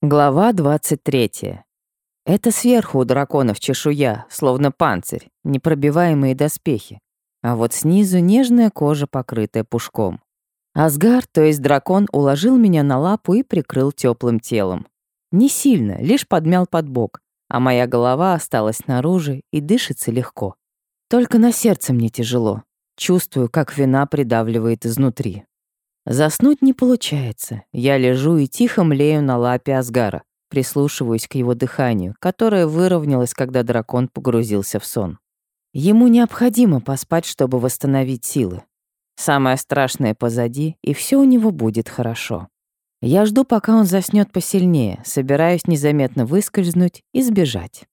Глава 23. Это сверху у драконов чешуя, словно панцирь, непробиваемые доспехи. А вот снизу нежная кожа, покрытая пушком. Асгар, то есть дракон, уложил меня на лапу и прикрыл теплым телом. Не сильно, лишь подмял под бок, а моя голова осталась снаружи и дышится легко. Только на сердце мне тяжело. Чувствую, как вина придавливает изнутри. Заснуть не получается. Я лежу и тихо млею на лапе Асгара, прислушиваюсь к его дыханию, которое выровнялось, когда дракон погрузился в сон. Ему необходимо поспать, чтобы восстановить силы. Самое страшное позади, и все у него будет хорошо. Я жду, пока он заснет посильнее, собираюсь незаметно выскользнуть и сбежать.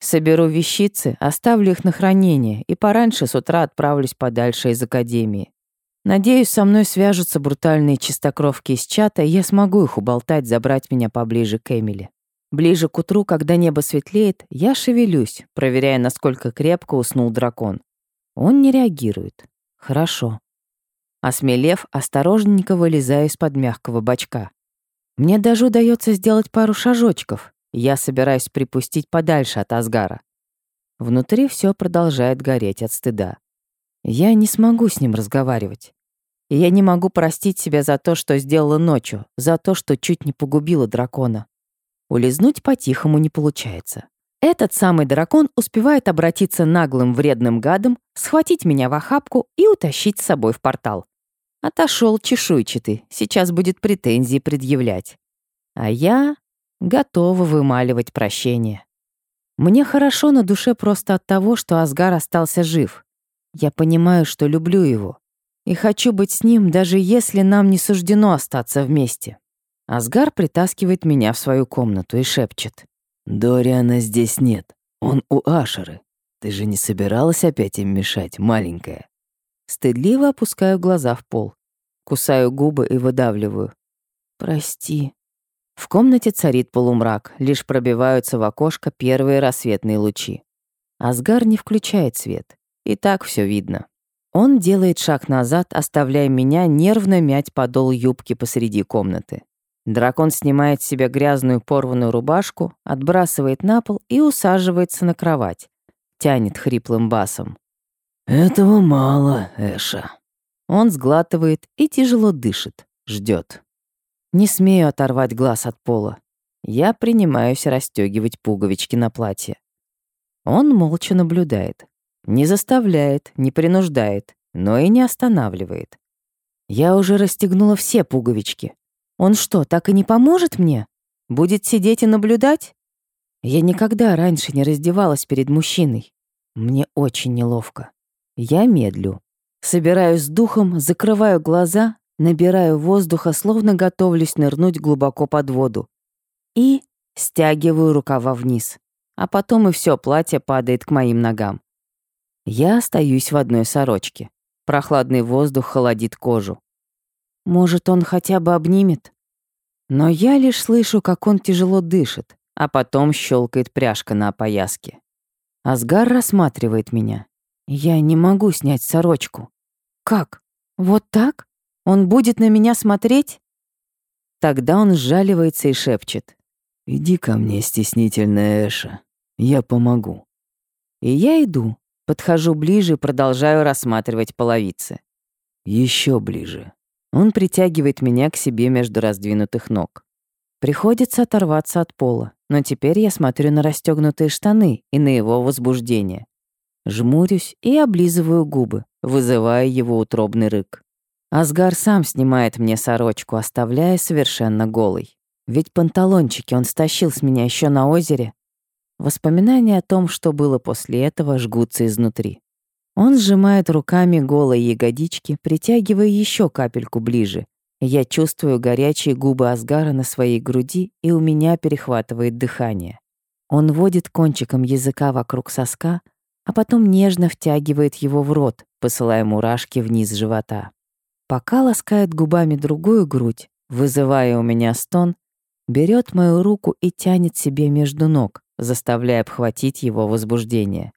Соберу вещицы, оставлю их на хранение и пораньше с утра отправлюсь подальше из академии. Надеюсь, со мной свяжутся брутальные чистокровки из чата, и я смогу их уболтать забрать меня поближе к Эмили. Ближе к утру, когда небо светлеет, я шевелюсь, проверяя, насколько крепко уснул дракон. Он не реагирует. Хорошо. Осмелев, осторожненько вылезаю из-под мягкого бочка. Мне даже удается сделать пару шажочков. Я собираюсь припустить подальше от Асгара. Внутри все продолжает гореть от стыда. Я не смогу с ним разговаривать. И я не могу простить себя за то, что сделала ночью, за то, что чуть не погубила дракона. Улизнуть по-тихому не получается. Этот самый дракон успевает обратиться наглым вредным гадом, схватить меня в охапку и утащить с собой в портал. Отошел чешуйчатый, сейчас будет претензии предъявлять. А я готова вымаливать прощение. Мне хорошо на душе просто от того, что Асгар остался жив. Я понимаю, что люблю его. И хочу быть с ним, даже если нам не суждено остаться вместе. Асгар притаскивает меня в свою комнату и шепчет. «Дориана здесь нет. Он у Ашеры. Ты же не собиралась опять им мешать, маленькая?» Стыдливо опускаю глаза в пол. Кусаю губы и выдавливаю. «Прости». В комнате царит полумрак, лишь пробиваются в окошко первые рассветные лучи. Асгар не включает свет. И так все видно. Он делает шаг назад, оставляя меня нервно мять подол юбки посреди комнаты. Дракон снимает с себя грязную порванную рубашку, отбрасывает на пол и усаживается на кровать. Тянет хриплым басом. «Этого мало, Эша». Он сглатывает и тяжело дышит, ждет. Не смею оторвать глаз от пола. Я принимаюсь расстегивать пуговички на платье. Он молча наблюдает. Не заставляет, не принуждает, но и не останавливает. Я уже расстегнула все пуговички. Он что, так и не поможет мне? Будет сидеть и наблюдать? Я никогда раньше не раздевалась перед мужчиной. Мне очень неловко. Я медлю. Собираюсь с духом, закрываю глаза, набираю воздуха, словно готовлюсь нырнуть глубоко под воду. И стягиваю рукава вниз. А потом и все платье падает к моим ногам. Я остаюсь в одной сорочке. Прохладный воздух холодит кожу. Может, он хотя бы обнимет? Но я лишь слышу, как он тяжело дышит, а потом щелкает пряжка на опояске. Асгар рассматривает меня. Я не могу снять сорочку. Как? Вот так? Он будет на меня смотреть? Тогда он сжаливается и шепчет. «Иди ко мне, стеснительная Эша. Я помогу». И я иду, Подхожу ближе продолжаю рассматривать половицы. Еще ближе. Он притягивает меня к себе между раздвинутых ног. Приходится оторваться от пола, но теперь я смотрю на расстегнутые штаны и на его возбуждение. Жмурюсь и облизываю губы, вызывая его утробный рык. Асгар сам снимает мне сорочку, оставляя совершенно голой. Ведь панталончики он стащил с меня еще на озере, Воспоминания о том, что было после этого, жгутся изнутри. Он сжимает руками голые ягодички, притягивая еще капельку ближе. Я чувствую горячие губы Асгара на своей груди, и у меня перехватывает дыхание. Он водит кончиком языка вокруг соска, а потом нежно втягивает его в рот, посылая мурашки вниз живота. Пока ласкает губами другую грудь, вызывая у меня стон, берет мою руку и тянет себе между ног, заставляя обхватить его возбуждение.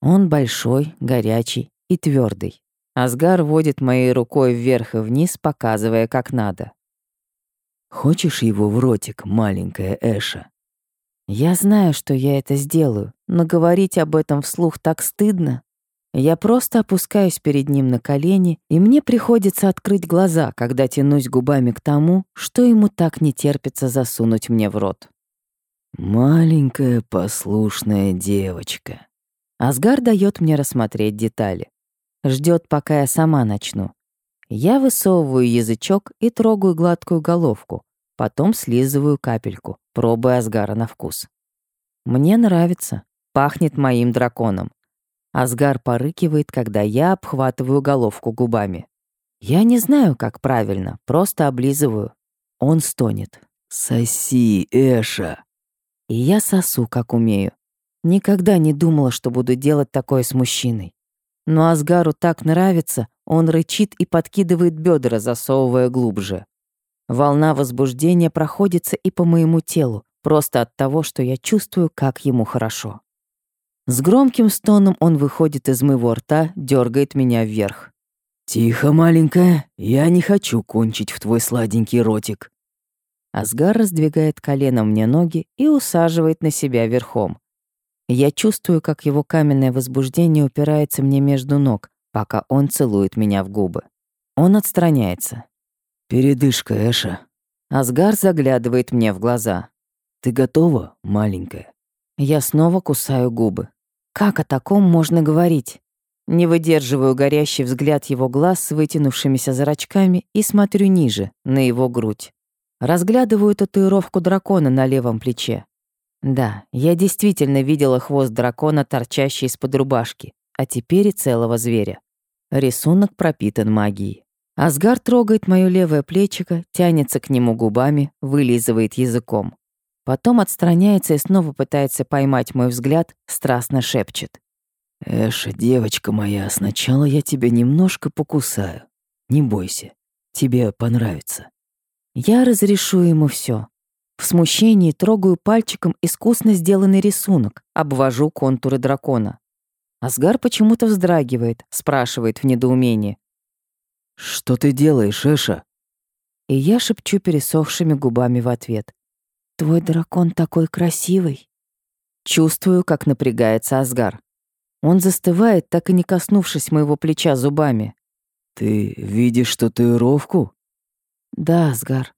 Он большой, горячий и твердый. Асгар водит моей рукой вверх и вниз, показывая, как надо. Хочешь его в ротик, маленькая Эша? Я знаю, что я это сделаю, но говорить об этом вслух так стыдно. Я просто опускаюсь перед ним на колени, и мне приходится открыть глаза, когда тянусь губами к тому, что ему так не терпится засунуть мне в рот. Маленькая послушная девочка. Асгар дает мне рассмотреть детали. Ждет, пока я сама начну. Я высовываю язычок и трогаю гладкую головку, потом слизываю капельку, пробуя Асгара на вкус. Мне нравится, пахнет моим драконом. Асгар порыкивает, когда я обхватываю головку губами. Я не знаю, как правильно, просто облизываю. Он стонет. «Соси, Эша!» И я сосу, как умею. Никогда не думала, что буду делать такое с мужчиной. Но Асгару так нравится, он рычит и подкидывает бедра, засовывая глубже. Волна возбуждения проходится и по моему телу, просто от того, что я чувствую, как ему хорошо. С громким стоном он выходит из моего рта, дергает меня вверх. «Тихо, маленькая, я не хочу кончить в твой сладенький ротик». Асгар раздвигает коленом мне ноги и усаживает на себя верхом. Я чувствую, как его каменное возбуждение упирается мне между ног, пока он целует меня в губы. Он отстраняется. «Передышка, Эша». Асгар заглядывает мне в глаза. «Ты готова, маленькая?» Я снова кусаю губы. Как о таком можно говорить? Не выдерживаю горящий взгляд его глаз с вытянувшимися зрачками и смотрю ниже, на его грудь. Разглядываю татуировку дракона на левом плече. Да, я действительно видела хвост дракона, торчащий из-под рубашки, а теперь и целого зверя. Рисунок пропитан магией. Асгар трогает моё левое плечико, тянется к нему губами, вылизывает языком. Потом отстраняется и снова пытается поймать мой взгляд, страстно шепчет. «Эша, девочка моя, сначала я тебя немножко покусаю. Не бойся, тебе понравится». Я разрешу ему все. В смущении трогаю пальчиком искусно сделанный рисунок, обвожу контуры дракона. Асгар почему-то вздрагивает, спрашивает в недоумении. «Что ты делаешь, Эша?» И я шепчу пересохшими губами в ответ. Твой дракон такой красивый. Чувствую, как напрягается Асгар. Он застывает, так и не коснувшись моего плеча зубами. Ты видишь татуировку? Да, Асгар.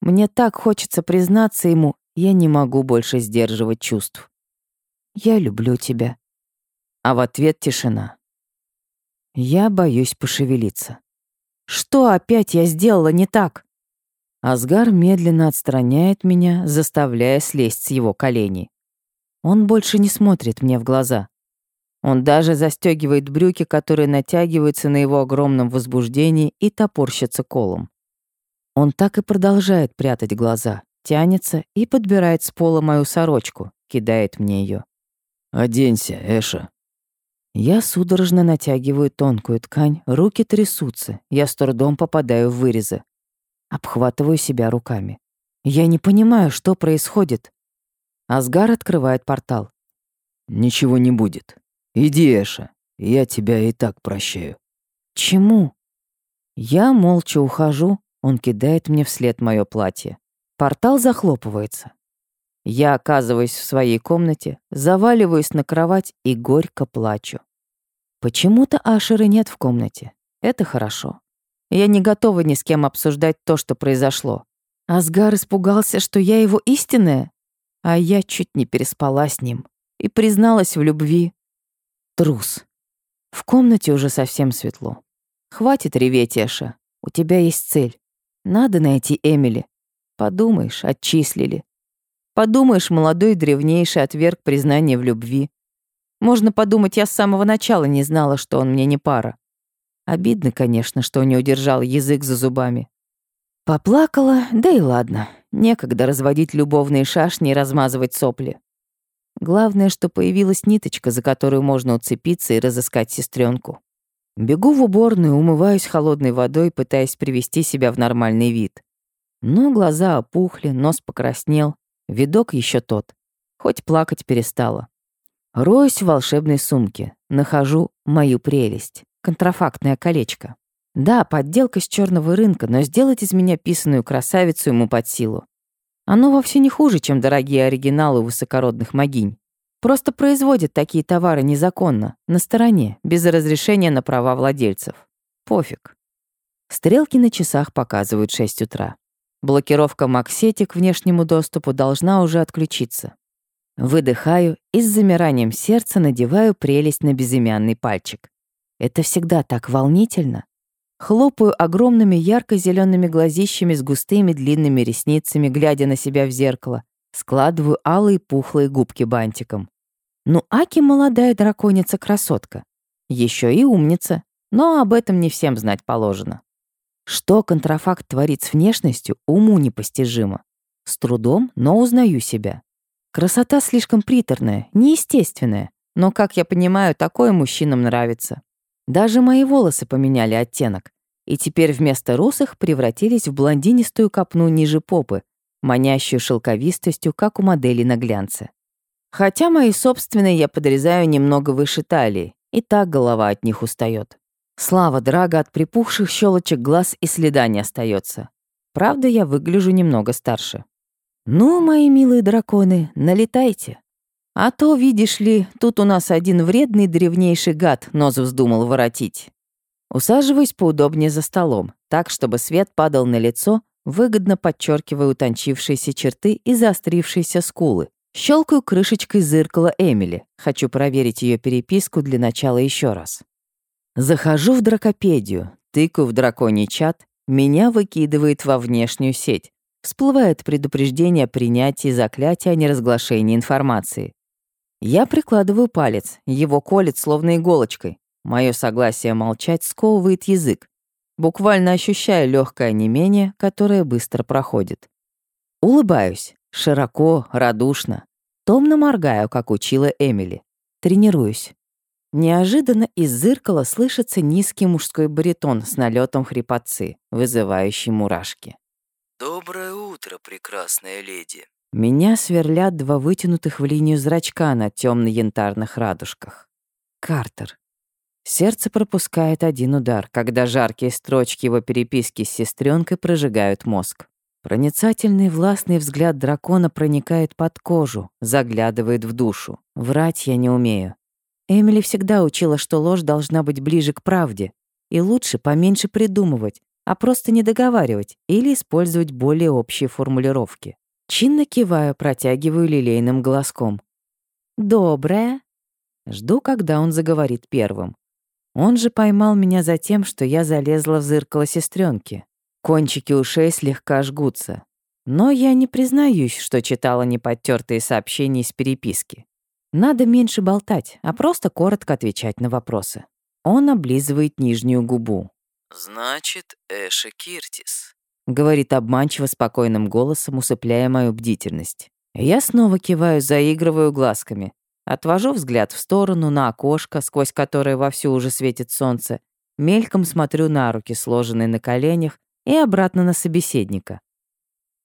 Мне так хочется признаться ему, я не могу больше сдерживать чувств. Я люблю тебя. А в ответ тишина. Я боюсь пошевелиться. Что опять я сделала не так? Асгар медленно отстраняет меня, заставляя слезть с его коленей. Он больше не смотрит мне в глаза. Он даже застегивает брюки, которые натягиваются на его огромном возбуждении и топорщатся колом. Он так и продолжает прятать глаза, тянется и подбирает с пола мою сорочку, кидает мне ее. «Оденься, Эша». Я судорожно натягиваю тонкую ткань, руки трясутся, я с трудом попадаю в вырезы. Обхватываю себя руками. Я не понимаю, что происходит. Асгар открывает портал. «Ничего не будет. Иди, Эша. Я тебя и так прощаю». «Чему?» Я молча ухожу, он кидает мне вслед мое платье. Портал захлопывается. Я оказываюсь в своей комнате, заваливаюсь на кровать и горько плачу. Почему-то Ашеры нет в комнате. Это хорошо. Я не готова ни с кем обсуждать то, что произошло. Асгар испугался, что я его истинная, а я чуть не переспала с ним и призналась в любви. Трус. В комнате уже совсем светло. Хватит реветь, Эша. У тебя есть цель. Надо найти Эмили. Подумаешь, отчислили. Подумаешь, молодой древнейший отверг признание в любви. Можно подумать, я с самого начала не знала, что он мне не пара. Обидно, конечно, что не удержал язык за зубами. Поплакала, да и ладно. Некогда разводить любовные шашни и размазывать сопли. Главное, что появилась ниточка, за которую можно уцепиться и разыскать сестренку. Бегу в уборную, умываюсь холодной водой, пытаясь привести себя в нормальный вид. Но глаза опухли, нос покраснел, видок еще тот. Хоть плакать перестала. Роюсь в волшебной сумке, нахожу мою прелесть контрафактное колечко. Да, подделка с черного рынка, но сделать из меня писаную красавицу ему под силу. Оно вовсе не хуже, чем дорогие оригиналы высокородных могинь. Просто производят такие товары незаконно, на стороне, без разрешения на права владельцев. Пофиг. Стрелки на часах показывают 6 утра. Блокировка Максети к внешнему доступу должна уже отключиться. Выдыхаю и с замиранием сердца надеваю прелесть на безымянный пальчик. Это всегда так волнительно. Хлопаю огромными ярко зелеными глазищами с густыми длинными ресницами, глядя на себя в зеркало. Складываю алые пухлые губки бантиком. Ну, Аки молодая драконица-красотка. Еще и умница. Но об этом не всем знать положено. Что контрафакт творит с внешностью, уму непостижимо. С трудом, но узнаю себя. Красота слишком приторная, неестественная. Но, как я понимаю, такое мужчинам нравится. Даже мои волосы поменяли оттенок. И теперь вместо русых превратились в блондинистую копну ниже попы, манящую шелковистостью, как у модели на глянце. Хотя мои собственные я подрезаю немного выше талии, и так голова от них устает. Слава Драга от припухших щелочек глаз и следа не остается. Правда, я выгляжу немного старше. Ну, мои милые драконы, налетайте. А то, видишь ли, тут у нас один вредный древнейший гад нос вздумал воротить. Усаживаюсь поудобнее за столом, так, чтобы свет падал на лицо, выгодно подчеркивая утончившиеся черты и заострившиеся скулы. Щелкаю крышечкой зеркала Эмили. Хочу проверить ее переписку для начала еще раз. Захожу в дракопедию, тыкаю в драконий чат, меня выкидывает во внешнюю сеть. Всплывает предупреждение о принятии заклятия о неразглашении информации. Я прикладываю палец, его колет словно иголочкой. Мое согласие молчать сковывает язык. Буквально ощущаю легкое онемение, которое быстро проходит. Улыбаюсь, широко, радушно. Томно моргаю, как учила Эмили. Тренируюсь. Неожиданно из зеркала слышится низкий мужской баритон с налетом хрипотцы, вызывающий мурашки. «Доброе утро, прекрасная леди». Меня сверлят два вытянутых в линию зрачка на темно-янтарных радужках. Картер. Сердце пропускает один удар, когда жаркие строчки его переписки с сестренкой прожигают мозг. Проницательный властный взгляд дракона проникает под кожу, заглядывает в душу. Врать я не умею. Эмили всегда учила, что ложь должна быть ближе к правде, и лучше поменьше придумывать, а просто не договаривать или использовать более общие формулировки. Чинно киваю, протягиваю лилейным голоском. «Доброе». Жду, когда он заговорит первым. Он же поймал меня за тем, что я залезла в зеркало сестренки. Кончики ушей слегка жгутся. Но я не признаюсь, что читала неподтертые сообщения из переписки. Надо меньше болтать, а просто коротко отвечать на вопросы. Он облизывает нижнюю губу. «Значит, Эша Киртис», — говорит обманчиво спокойным голосом, усыпляя мою бдительность. Я снова киваю, заигрываю глазками. Отвожу взгляд в сторону, на окошко, сквозь которое вовсю уже светит солнце. Мельком смотрю на руки, сложенные на коленях, и обратно на собеседника.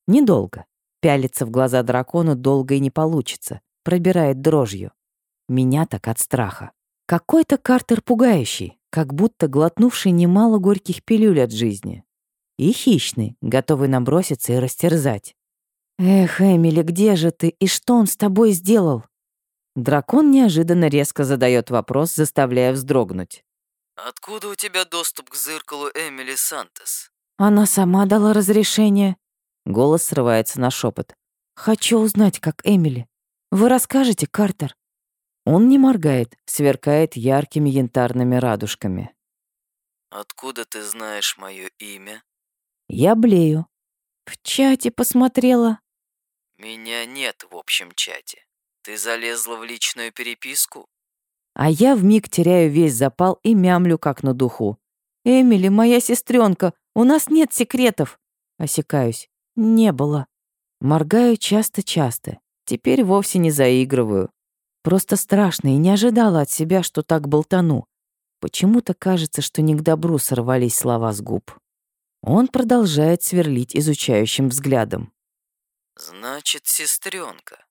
Недолго. Пялиться в глаза дракону долго и не получится пробирает дрожью. Меня так от страха. Какой-то Картер пугающий, как будто глотнувший немало горьких пилюль от жизни. И хищный, готовый наброситься и растерзать. «Эх, Эмили, где же ты? И что он с тобой сделал?» Дракон неожиданно резко задает вопрос, заставляя вздрогнуть. «Откуда у тебя доступ к зеркалу Эмили Сантес?» Она сама дала разрешение. Голос срывается на шепот. «Хочу узнать, как Эмили. Вы расскажете, Картер?» Он не моргает, сверкает яркими янтарными радужками. «Откуда ты знаешь мое имя?» Я блею. «В чате посмотрела». «Меня нет в общем чате. Ты залезла в личную переписку?» А я вмиг теряю весь запал и мямлю, как на духу. «Эмили, моя сестренка, у нас нет секретов!» Осекаюсь. «Не было». Моргаю часто-часто. Теперь вовсе не заигрываю. Просто страшно и не ожидала от себя, что так болтану. Почему-то кажется, что не к добру сорвались слова с губ. Он продолжает сверлить изучающим взглядом. «Значит, сестренка.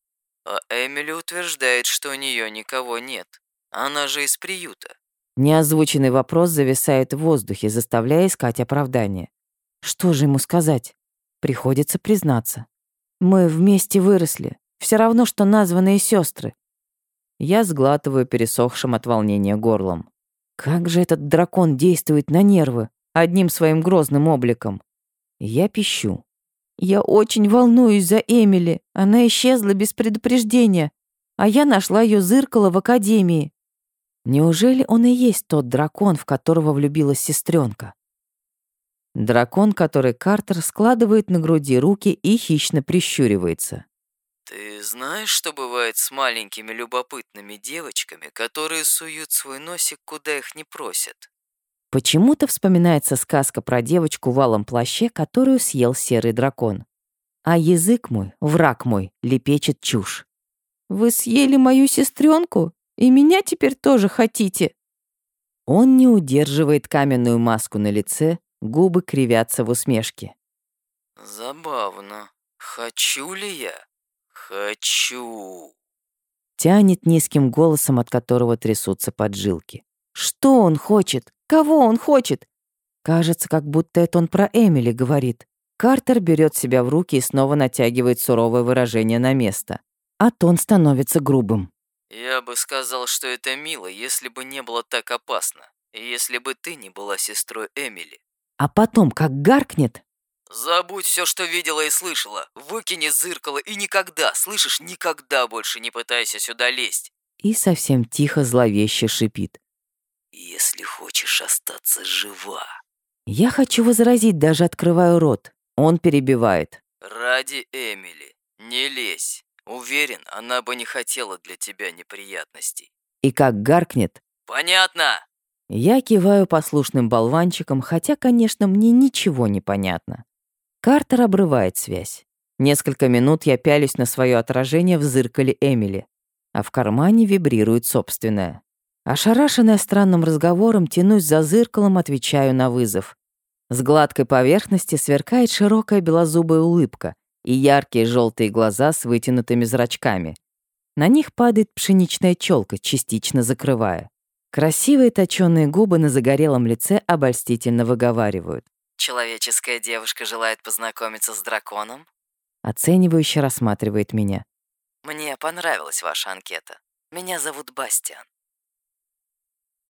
А Эмили утверждает, что у нее никого нет. Она же из приюта. Неозвученный вопрос зависает в воздухе, заставляя искать оправдание. Что же ему сказать? Приходится признаться. Мы вместе выросли. Все равно, что названные сестры. Я сглатываю пересохшим от волнения горлом. Как же этот дракон действует на нервы одним своим грозным обликом. Я пищу. Я очень волнуюсь за Эмили. Она исчезла без предупреждения, а я нашла ее зеркало в академии. Неужели он и есть тот дракон, в которого влюбилась сестренка? Дракон, который Картер складывает на груди руки и хищно прищуривается. Ты знаешь, что бывает с маленькими любопытными девочками, которые суют свой носик, куда их не просят? Почему-то вспоминается сказка про девочку в алом плаще, которую съел серый дракон. А язык мой, враг мой, лепечет чушь. «Вы съели мою сестренку? И меня теперь тоже хотите?» Он не удерживает каменную маску на лице, губы кривятся в усмешке. «Забавно. Хочу ли я? Хочу!» Тянет низким голосом, от которого трясутся поджилки. «Что он хочет? Кого он хочет?» Кажется, как будто это он про Эмили говорит. Картер берет себя в руки и снова натягивает суровое выражение на место. А тон становится грубым. «Я бы сказал, что это мило, если бы не было так опасно. Если бы ты не была сестрой Эмили». А потом, как гаркнет, Забудь все, что видела и слышала. Выкини зеркало и никогда, слышишь, никогда больше не пытайся сюда лезть. И совсем тихо зловеще шипит. Если хочешь остаться жива. Я хочу возразить, даже открываю рот. Он перебивает. Ради Эмили, не лезь. Уверен, она бы не хотела для тебя неприятностей. И как гаркнет. Понятно? Я киваю послушным болванчиком, хотя, конечно, мне ничего не понятно. Картер обрывает связь. Несколько минут я пялюсь на свое отражение в зеркале Эмили, а в кармане вибрирует собственное. Ошарашенная странным разговором, тянусь за зеркалом, отвечаю на вызов. С гладкой поверхности сверкает широкая белозубая улыбка и яркие желтые глаза с вытянутыми зрачками. На них падает пшеничная челка, частично закрывая. Красивые точёные губы на загорелом лице обольстительно выговаривают. Человеческая девушка желает познакомиться с драконом? Оценивающе рассматривает меня. Мне понравилась ваша анкета. Меня зовут Бастиан.